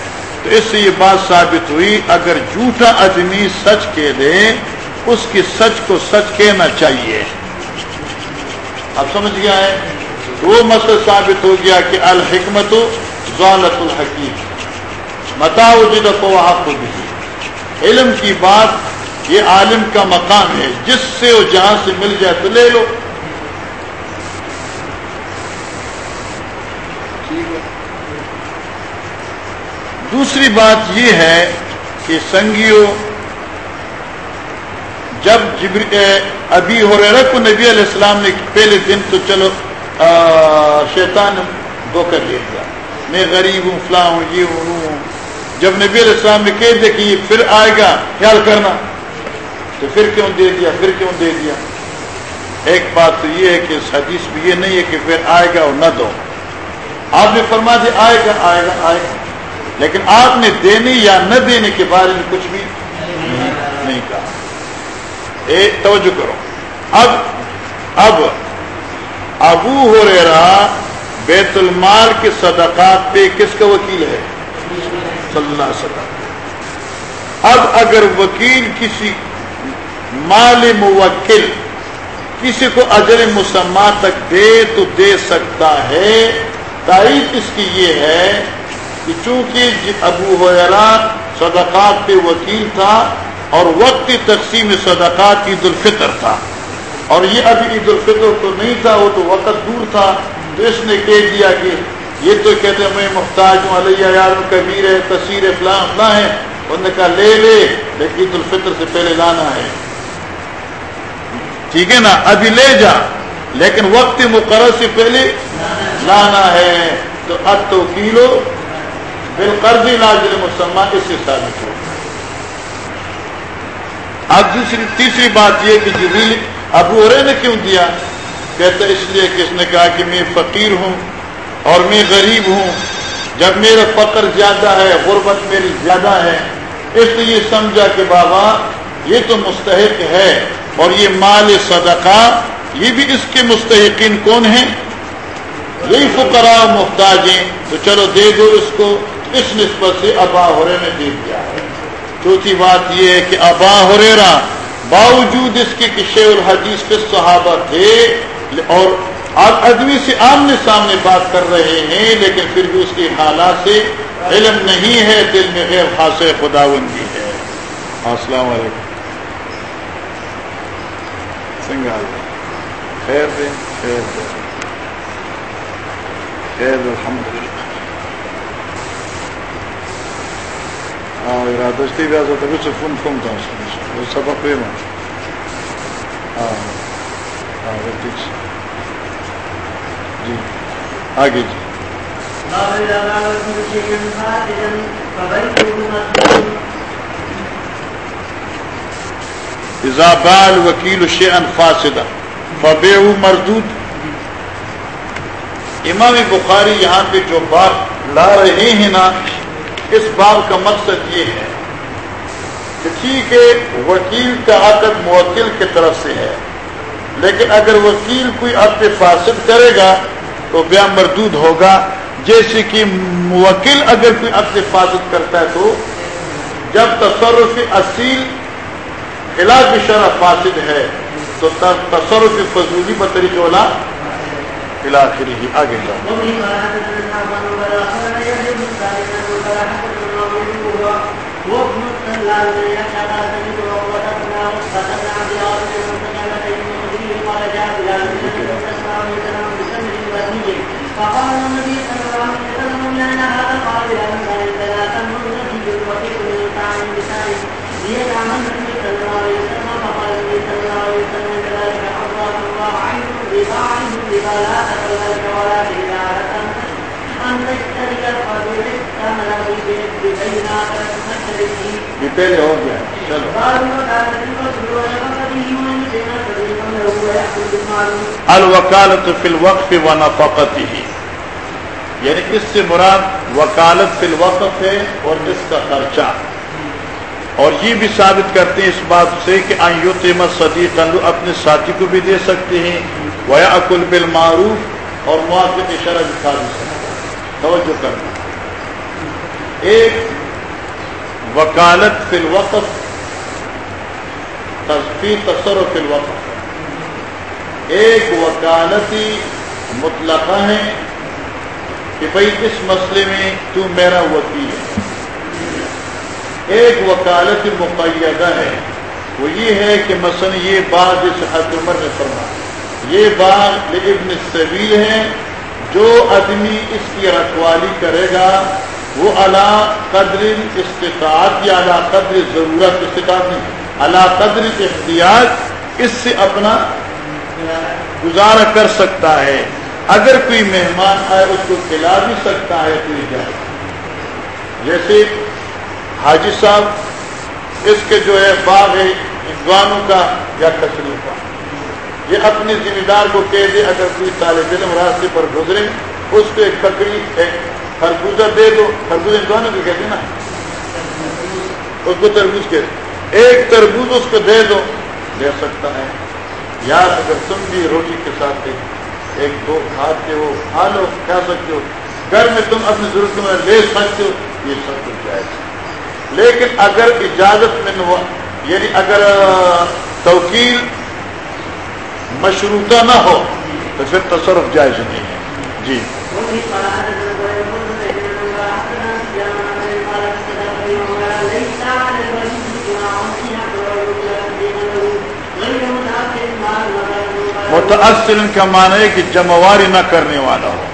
تو اس سے یہ بات ثابت ہوئی، اگر جھوٹا آدمی سچ کے دے، اس کی سچ کو سچ کہنا چاہیے۔ اب سمجھ گیا ہے؟ وہ مسئلہ ثابت ہو گیا کہ الحکمت ضالت الحکیم متا جد کو آپ کو بھی علم کی بات، یہ عالم کا مقام ہے، جس سے وہ جہاں سے مل جائے تو لے لو۔ دوسری بات یہ ہے کہ سنگیو جب جبر ابھی ہو رہے کو نبی علیہ السلام نے پہلے دن تو چلو شیطان دو کر لے دیا میں غریب ہوں، فلاں ہوں، یہ ہوں جب نبی علیہ السلام نے کہہ دیا کہ یہ پھر آئے گا، خیال کرنا۔ تو پھر کیوں دے دیا؟ پھر کیوں دے دیا؟ ایک بات تو یہ ہے کہ اس حدیث بھی یہ نہیں ہے کہ پھر آئے گا اور نہ دو۔ آپ نے فرما دیا آئے گا آئے گا آئے گا۔ لیکن آپ نے دینے یا نہ دینے کے بارے میں کچھ بھی نہیں کہا۔ اے، توجہ کرو۔ اب اب ابو ہو بیت المال کے صدقات پہ کس کا وکیل ہے؟ صلی اللہ علیہ وسلم۔ اب اگر وکیل کسی مال موکل کسی کو اجر مسمہ تک دے تو دے سکتا ہے۔ تائید اس کی یہ ہے کہ چونکہ ابو حیران صدقات پہ وکیل تھا اور وقت تقسیم صدقات عید الفطر تھا، اور یہ ابھی عید الفطر تو نہیں تھا، وہ تو وقت دور تھا، تو اس نے کہہ دیا کہ یہ تو کہتے ہیں میں محتاج ہوں، علیہ یار کبیر ہے تصیر فلاں فلاں ہے۔ انہوں نے کہا، لے لے، لیکن عید الفطر سے پہلے لانا ہے۔ ٹھیک ہے نا؟ ابھی لے جا، لیکن وقت مقرر سے پہلے لانا ہے۔ تو اب تو کیلو قرضی نازل مسلمان اس سے ثابت ہو۔ اب دوسری، تیسری بات یہ کہ جبریل ابو ارے نے کیوں دیا؟ کہتا اس لیے کہ اس نے کہا کہ میں فقیر ہوں اور میں غریب ہوں۔ جب میرا فقر زیادہ ہے، غربت میری زیادہ ہے۔ اس لیے سمجھا کہ بابا، یہ تو مستحق ہے اور یہ مال صدقہ، یہ بھی اس کے مستحقین کون ہیں؟ یہی فقرا محتاج ہیں تو چلو دے دو اس کو۔ اس نسبت سے ابا ہورے نے دے دیا ہے۔ چوتھی بات یہ ہے کہ ابا ہریرا باوجود اس کے کہ الحدیث کے صحابہ تھے، اور آپ ادوی سے آمنے سامنے بات کر رہے ہیں، لیکن پھر بھی اس کے حالات سے علم نہیں ہے، دل میں غیر خاص خدا بندی ہے۔ السلام علیکم۔ سنگال خیر دیں خیر دیں۔ خیر الحمد للہ ارادشتي بیا زه ته څه فون تاسو نو سبق ها ها ټیک جی آگے جی اذا بال وکیل شیئا فاسدا فبيعه مردود امام بخاری یہاں پہ جو بات لا رہے ہیں نا اس باب کا مقصد یہ ہے کہ ٹھیک ہے، وکیل کا عقد موکل کی طرف سے ہے، لیکن اگر وکیل کوئی عقد فاسد کرے گا تو بیا مردود ہوگا۔ جیسے کہ موکل اگر کوئی عقد فاسد کرتا ہے تو جب تصرف اصیل خلاف شرح فاسد ہے، تو تصرف فضولی بطریقے والا خلاف ہی آگے جاؤ۔ فقال النبي صلى الله عليه وسلم لنا هذا قال لأن عندنا تمر الذي بالوحيد من طعام بسائل ليدعم النبي صلى الله عليه وسلم فقال النبي صلى الله عليه وسلم كذلك حرم الله عنه الربا عنه الربا لا تقبلك ولا إذا أردت ہو گیا چلو الوکالت فی الوقف و نفقته یعنی اس سے مراد وکالت فی الوقت ہے اور اس کا خرچہ اور یہ بھی ثابت کرتے ہیں اس بات سے کہ قیمت صدی قلو اپنے ساتھی کو بھی دے سکتے ہیں ویا اکل بل معروف اور موافق شرح دکھا بھی سکتے توجہ کرنا۔ ایک وکالت فی الوقت تصفی تصر فی الوقت۔ ایک وکالتی مطلقہ ہے کہ بھائی اس مسئلے میں تو میرا وکیل ہے۔ ایک وکالت مقیدہ ہے۔ وہ یہ ہے کہ مثلا یہ بات جس حد عمر نے فرما یہ بات ابن سبیل ہے جو آدمی اس کی رکھوالی کرے گا، وہ اللہ قدر استطاعت یا اللہ قدر ضرورت، استطاعت نہیں اللہ قدر احتیاط، اس سے اپنا گزارا کر سکتا ہے۔ اگر کوئی مہمان آئے، اس کو کھلا بھی سکتا ہے، تو جائے جیسے حاجی صاحب، اس کے جو ہے باغ ہے انوانوں کا یا کچروں کا۔ یہ اپنے ذمہ دار کو کہہ دے اگر کوئی طالب علم راستے پر گزرے، اس کو ایک بکری ایک خربوزہ دے دو۔ خربوز انوانوں کو کہتے نا؟ اس کو تربوز کے ایک تربوز اس کو دے دو۔ دے سکتا ہے۔ یار اگر تم بھی روٹی کے ساتھ ایک دو کھاتے ہو، کھا لو، کھا سکتے ہو۔ گھر میں تم اپنی ضرورت میں لے سکتے ہو۔ یہ سب کچھ جائے لیکن اگر اجازت میں ہوا یعنی اگر توکیل مشروطہ نہ ہو، تو پھر تصرف جائز نہیں ہے۔ جی۔ متاثر کا معنی ہے کہ جمواری نہ کرنے والا ہو۔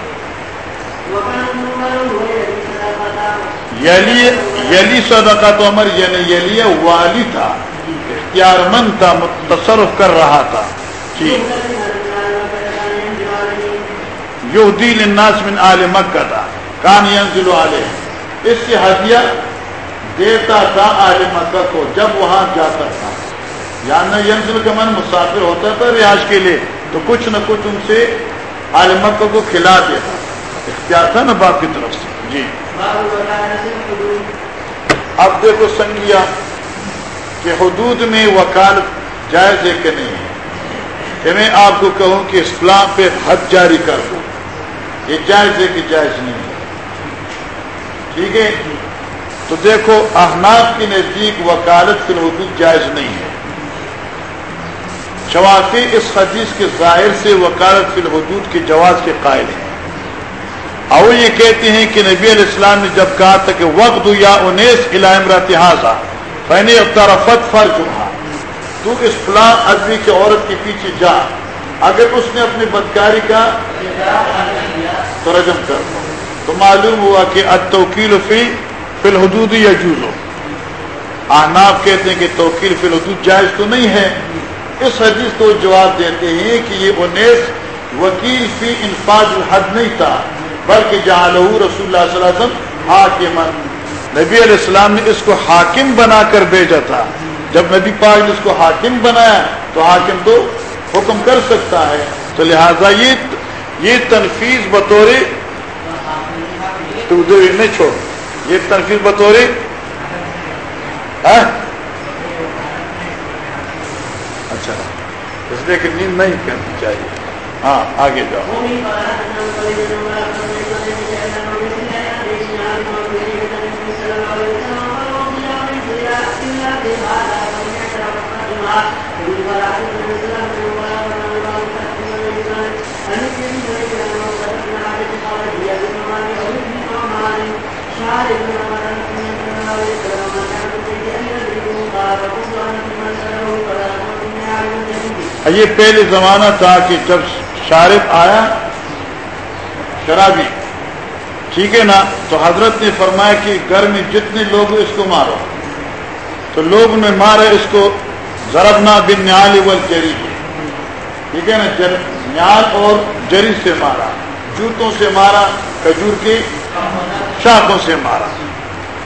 یلی یلی صدقہ تو عمر یعنی یلی والی تھا اختیار مند تھا تصرف کر رہا تھا۔ جی۔ یہودی للناس من آل مکہ تھا کان ینزل علیہ۔ اس سے ہدیہ دیتا تھا آل مکہ کو جب وہاں جاتا تھا۔ یعنی ینزل کا من مسافر ہوتا تھا ریاض کے لیے، تو کچھ نہ کچھ ان سے آل مکہ کو کھلا دیتا اختیار تھا نا باپ کی طرف سے۔ جی۔ اب دیکھو سنگیا کہ حدود میں وکالت جائز ہے کہ نہیں۔ ہے کہ میں آپ کو کہوں کہ اسلام پہ حد جاری کر دوں یہ جائز ہے کہ جائز نہیں ہے۔ ٹھیک ہے؟ تو دیکھو، احناف کی نزدیک وکالت فی الحدود جائز نہیں ہے۔ شوافی اس حدیث کے ظاہر سے وکالت فی الحدود کے جواز کے قائل ہیں۔ اور یہ کہتے ہیں کہ نبی علیہ السلام نے جب کہا تھا کہ وقت یا انیس علامرتحاظہ فین طرفت فرض ہوا تو اس فلاں آدمی کی عورت کے پیچھے جا۔ اگر اس نے اپنی بدکاری کا تو رجم کر تو معلوم ہوا کہ توکیل فی فی الحدود یا جولو احناف کہتے ہیں کہ توکیل فی الحدود جائز تو نہیں ہے۔ اس حدیث کو جواب دیتے ہیں کہ یہ انیس وکیل فی انفاظ الحد نہیں تھا، بلکہ جہاں رسول اللہ صلی اللہ علیہ وسلم حاکم نبی علیہ السلام نے اس کو حاکم بنا کر بھیجا تھا۔ جب نبی پاک نے اس کو حاکم بنایا تو حاکم تو حکم کر سکتا ہے۔ تو لہذا یہ یہ تنفیز بطور نہیں چھوڑ۔ یہ تنفیز بطور ہاں۔ اچھا۔ اس لیے کہ نیند نہیں کرنی چاہیے۔ ہاں آگے جاؤ۔ یہ پہلے زمانہ تھا کہ جب شارف آیا، شرابی، ٹھیک ہے نا؟ تو حضرت نے فرمایا کہ گھر میں جتنے لوگ اس کو مارو، تو لوگ نے مارے اس کو ضربنا بن نیال جری ٹھیک ہے نا؟ نیال اور جری سے مارا، جوتوں سے مارا، کھجور کی شاخوں سے مارا۔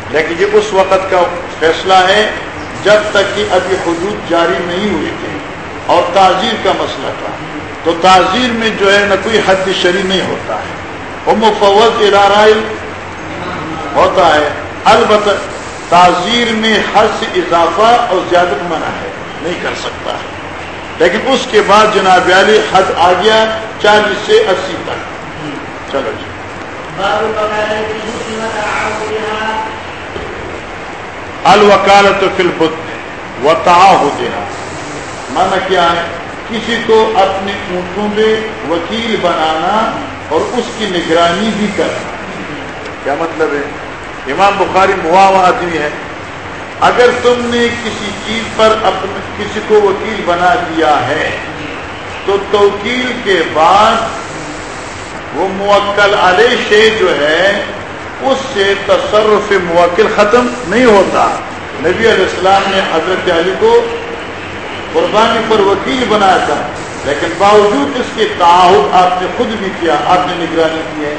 لیکن یہ اس وقت کا فیصلہ ہے جب تک کہ ابھی حدود جاری نہیں ہوئی تھی اور تعزیر کا مسئلہ تھا۔ تو تعزیر میں جو ہے نہ کوئی حد شری نہیں ہوتا ہے۔ وہ مفوض ارارائل ہوتا ہے۔ البتہ تعزیر میں حد سے اضافہ اور زیادہ منع ہے۔ نہیں کر سکتا۔ ہے لیکن اس کے بعد جناب علی حد آ گیا چالیس سے اسی تک۔ چلو جی۔ الوکالت فل بت و دینا مانا کیا ہے؟ کسی کو اپنے اونٹوں میں وکیل بنانا اور اس کی نگرانی بھی کرنا۔ کیا مطلب ہے؟ امام بخاری موا آدمی ہے۔ اگر تم نے کسی چیز پر اپنے کسی کو وکیل بنا دیا ہے، تو توکیل کے بعد وہ موکل علیہ شے جو ہے، اس سے تصرف موکل ختم نہیں ہوتا۔ نبی علیہ السلام نے حضرت علی کو قربانی پر وکیل بنایا تھا لیکن باوجود اس کے تعاہد آپ نے خود بھی کیا، آپ نے نگرانی کی ہے۔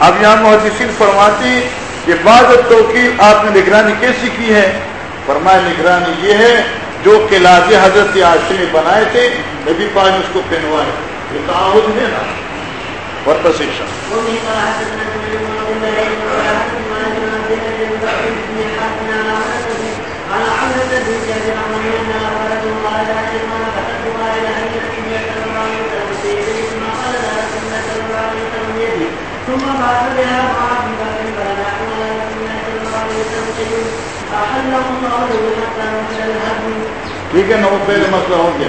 اب یہاں محدثین فرماتی کہ بعض توقیر آپ نے نگرانی کیسی کی ہے؟ فرمایا، نگرانی یہ ہے، جو قلعہ حضرت عاشر نے بنائے تھے، نبی پاک نے اس کو پہنوائے۔ یہ تعاون ہے نا؟ ورتشن ثم بعد بها ٹھیک ہے نا وہ پہلے مسئلہ ہو گیا۔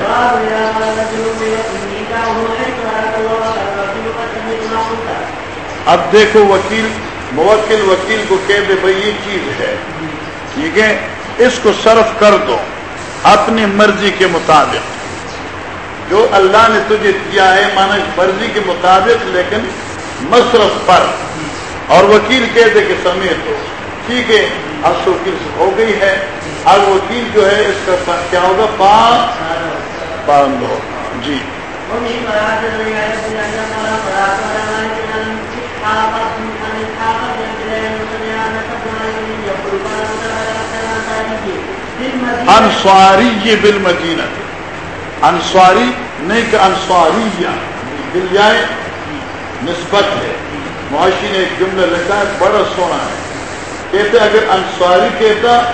اب دیکھو وکیل موکل وکیل کو کہہ دے بھائی یہ چیز ہے۔ ٹھیک ہے؟ اس کو صرف کر دو اپنی مرضی کے مطابق۔ جو اللہ نے تجھے دیا ہے مانا مرضی کے مطابق لیکن مصرف پر۔ اور وکیل کہہ دے کہ سمیت ہو۔ ٹھیک ہے اب تو ہو گئی ہے۔ اب وکیل جو ہے، اس کا کیا ہوگا؟ پانچ پانچ دو جی۔ انسواری یہ بل مدینہ انسواری نہیں کہ انسواری دل جائے نسبت ہے۔ معاشی نے ایک جملہ لکھا ہے، بڑا سونا ہے۔ کہتے اگر انصاری کہتا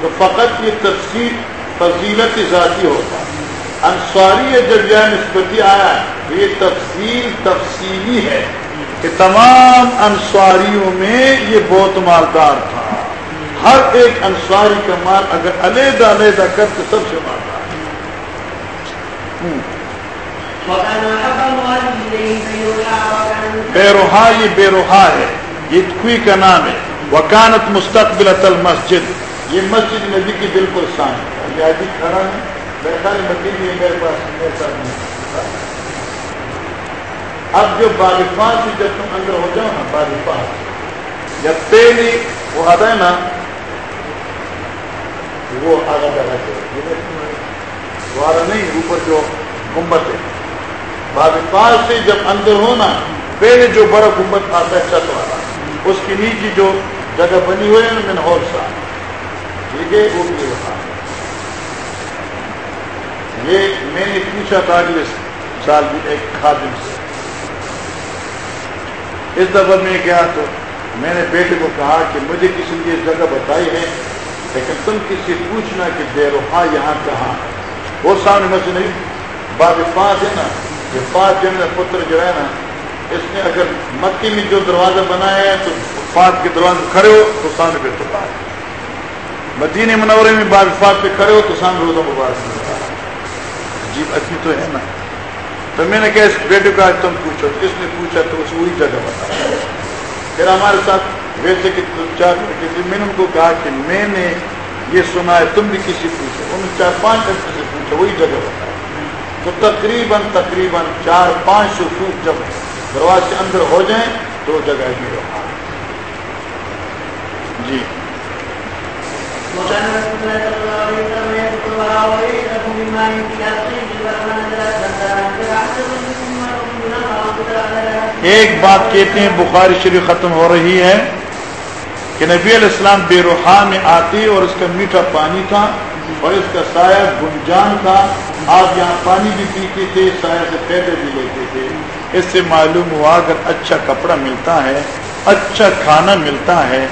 تو فقط یہ تفصیل فضیلت ذاتی ہوتا۔ انصاری جب یہ نسبتی آیا، تو یہ تفصیل تفصیلی ہے کہ تمام انصاریوں میں یہ بہت مالدار تھا۔ ہر ایک انصاری کا مال اگر علیحدہ علیحدہ کر تو سب سے مالدار۔ بے روحا، یہ بے روحا ہے، یہ کا نام ہے۔ وکانت مستقبل مسجد یہ مسجد نبی کی بالکل شان ہے۔ کھڑا ہے۔ میرے پاس اب جو باغفان سے جب تم اندر ہو جاؤ نا باغفان جب پہلی وہ آتا ہے نا، وہ آگا جگہ دوارا نہیں، اوپر جو گمبت ہے۔ باغفان سے جب اندر ہونا پہلے جو بڑا گمبت آتا ہے چت والا۔ اس کی نیچے جو جگہ بنی ہوئی ہے میں اور سال ٹھیک ہے وہ بھی رہا۔ یہ میں نے پوچھا تھا اگلے سال بھی ایک خادم سے۔ اس دفعہ میں گیا تو میں نے بیٹے کو کہا کہ مجھے کسی نے یہ جگہ بتائی ہے، لیکن تم کسی پوچھنا کہ بے روحا یہاں کہاں وہ سامنے مجھے نہیں، باب پانچ ہے نا یہ پانچ جن پتر جو ہے نا، اس نے اگر مکی میں جو دروازہ بنایا ہے تو فات کے دروازے کھڑے ہو تو سامنے پہ تو مدینہ منورے میں بعض فات پہ کھڑے ہو تو سامنے روزہ مبارک۔ عجیب اچھی تو ہے نا۔ تو میں نے کہا اس بیٹے کا تم پوچھو۔ اس نے پوچھا تو اس وہی جگہ بتا۔ پھر ہمارے ساتھ ویسے کہ چار میں نے ان کو کہا کہ میں نے یہ سنا ہے، تم بھی کسی پوچھو۔ انہوں نے چار پانچ گھنٹے سے پوچھا، وہی جگہ بتا۔ تو تقریباً تقریباً چار پانچ سو فوٹ جب دروازے اندر ہو جائیں تو جگہ بھی رہا جی۔ ایک بات کہتے ہیں، بخاری شریف ختم ہو رہی ہے کہ نبی علیہ السلام بے روحا میں آتے اور اس کا میٹھا پانی تھا اور اس کا سایہ گنجان تھا۔ آپ یہاں پانی بھی پیتے تھے، سایہ سے پیدے بھی لیتے تھے۔ اس سے معلوم ہوا اگر اچھا کپڑا ملتا ہے اچھا کھانا ملتا ہے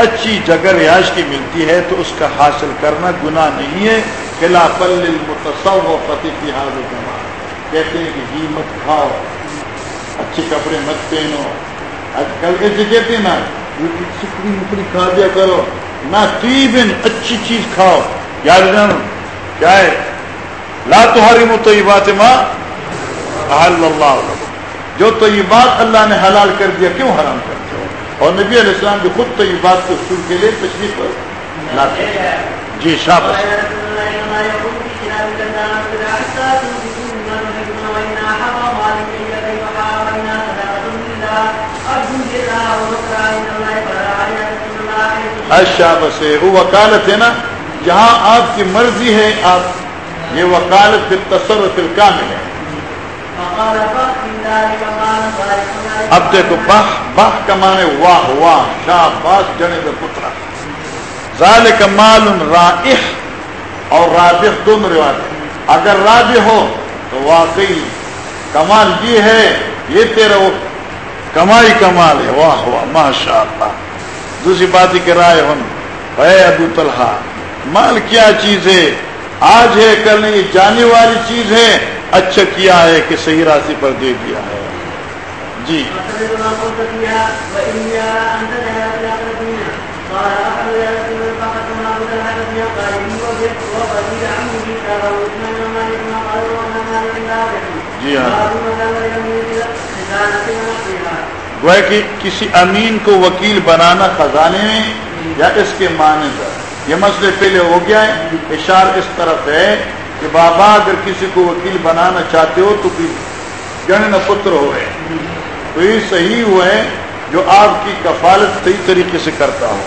اچھی جگہ رہائش کی ملتی ہے تو اس کا حاصل کرنا گناہ نہیں ہے۔ خلاف المتصو و فتح حاضر کہتے ہیں کہ جی مت کھاؤ اچھے کپڑے مت پہنو۔ آج کل ایسے کہتے ہیں نا سکڑی مکڑی کھا دیا کرو، نہ تیبن اچھی چیز کھاؤ۔ یاد جانو کیا ہے؟ لا تہاری متعبات ماں اللہ جو تو یہ بات اللہ نے حلال کر دیا، کیوں حرام کرتے ہو اور نبی علیہ السلام بھی خود تو یہ بات کو کے لیے تشریف پر لاتے. جی شاپ اچھا بس وہ وکالت ہے نا، جہاں آپ کی مرضی ہے، آپ یہ وکالت پھر تصور پھر کامل ہے. اب دیکھو باہ باہ کمانے واہ واہ، شاہ جنے کا پترا ظال کمال رائح اور رابح دونوں روایت. اگر راج ہو تو واقعی کمال یہ ہے، یہ تیرا وہ کمائی کمال ہے، واہ واہ ماشاء اللہ دوسری بات ہی کہ رائے ہم، اے ابو طلحہ، مال کیا چیز ہے؟ آج ہے، کل نہیں، جانے والی چیز ہے اچھا کیا ہے کہ صحیح راضی پر دے دیا ہے۔ جی۔ جی ہاں۔ وہ کہ کسی امین کو وکیل بنانا خزانے میں یا اس کے معنی پر۔ یہ مسئلے پہلے ہو گیا ہے۔ اشار اس طرف ہے۔ کہ بابا اگر کسی کو وکیل بنانا چاہتے ہو تو گن پتر ہوئے تو یہ صحیح ہوئے جو آپ کی کفالت صحیح طریقے سے کرتا ہو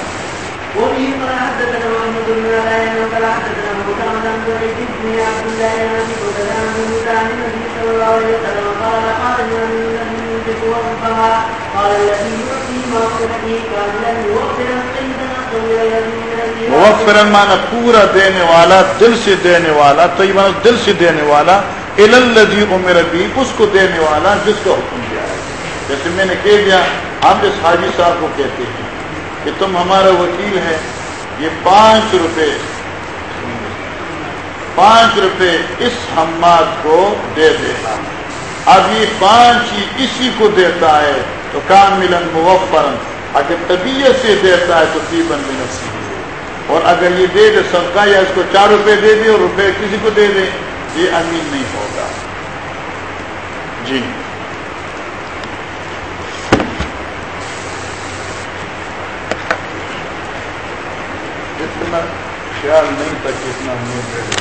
موفرن مانا پورا دینے والا، دل سے دینے والا تو یہ مانا دل سے دینے والا الدی عمر بھی اس کو دینے والا جس کو حکم دیا ہے۔ جیسے میں نے کہہ دیا، ہم اس حاجی صاحب کو کہتے ہیں کہ تم ہمارا وکیل ہے یہ پانچ روپے پانچ روپے اس حماد کو دے دینا اب یہ پانچ ہی اسی کو دیتا ہے تو کام ملن موفرن اگر طبیعت سے دیتا ہے تو تیبن بھی نصیب اور اگر یہ دے دے سب کا یا اس کو چار روپے دے دے اور روپے کسی کو دے دے، یہ امین نہیں ہوگا۔ جی۔ اتنا خیال نہیں تھا کتنا اتنا امید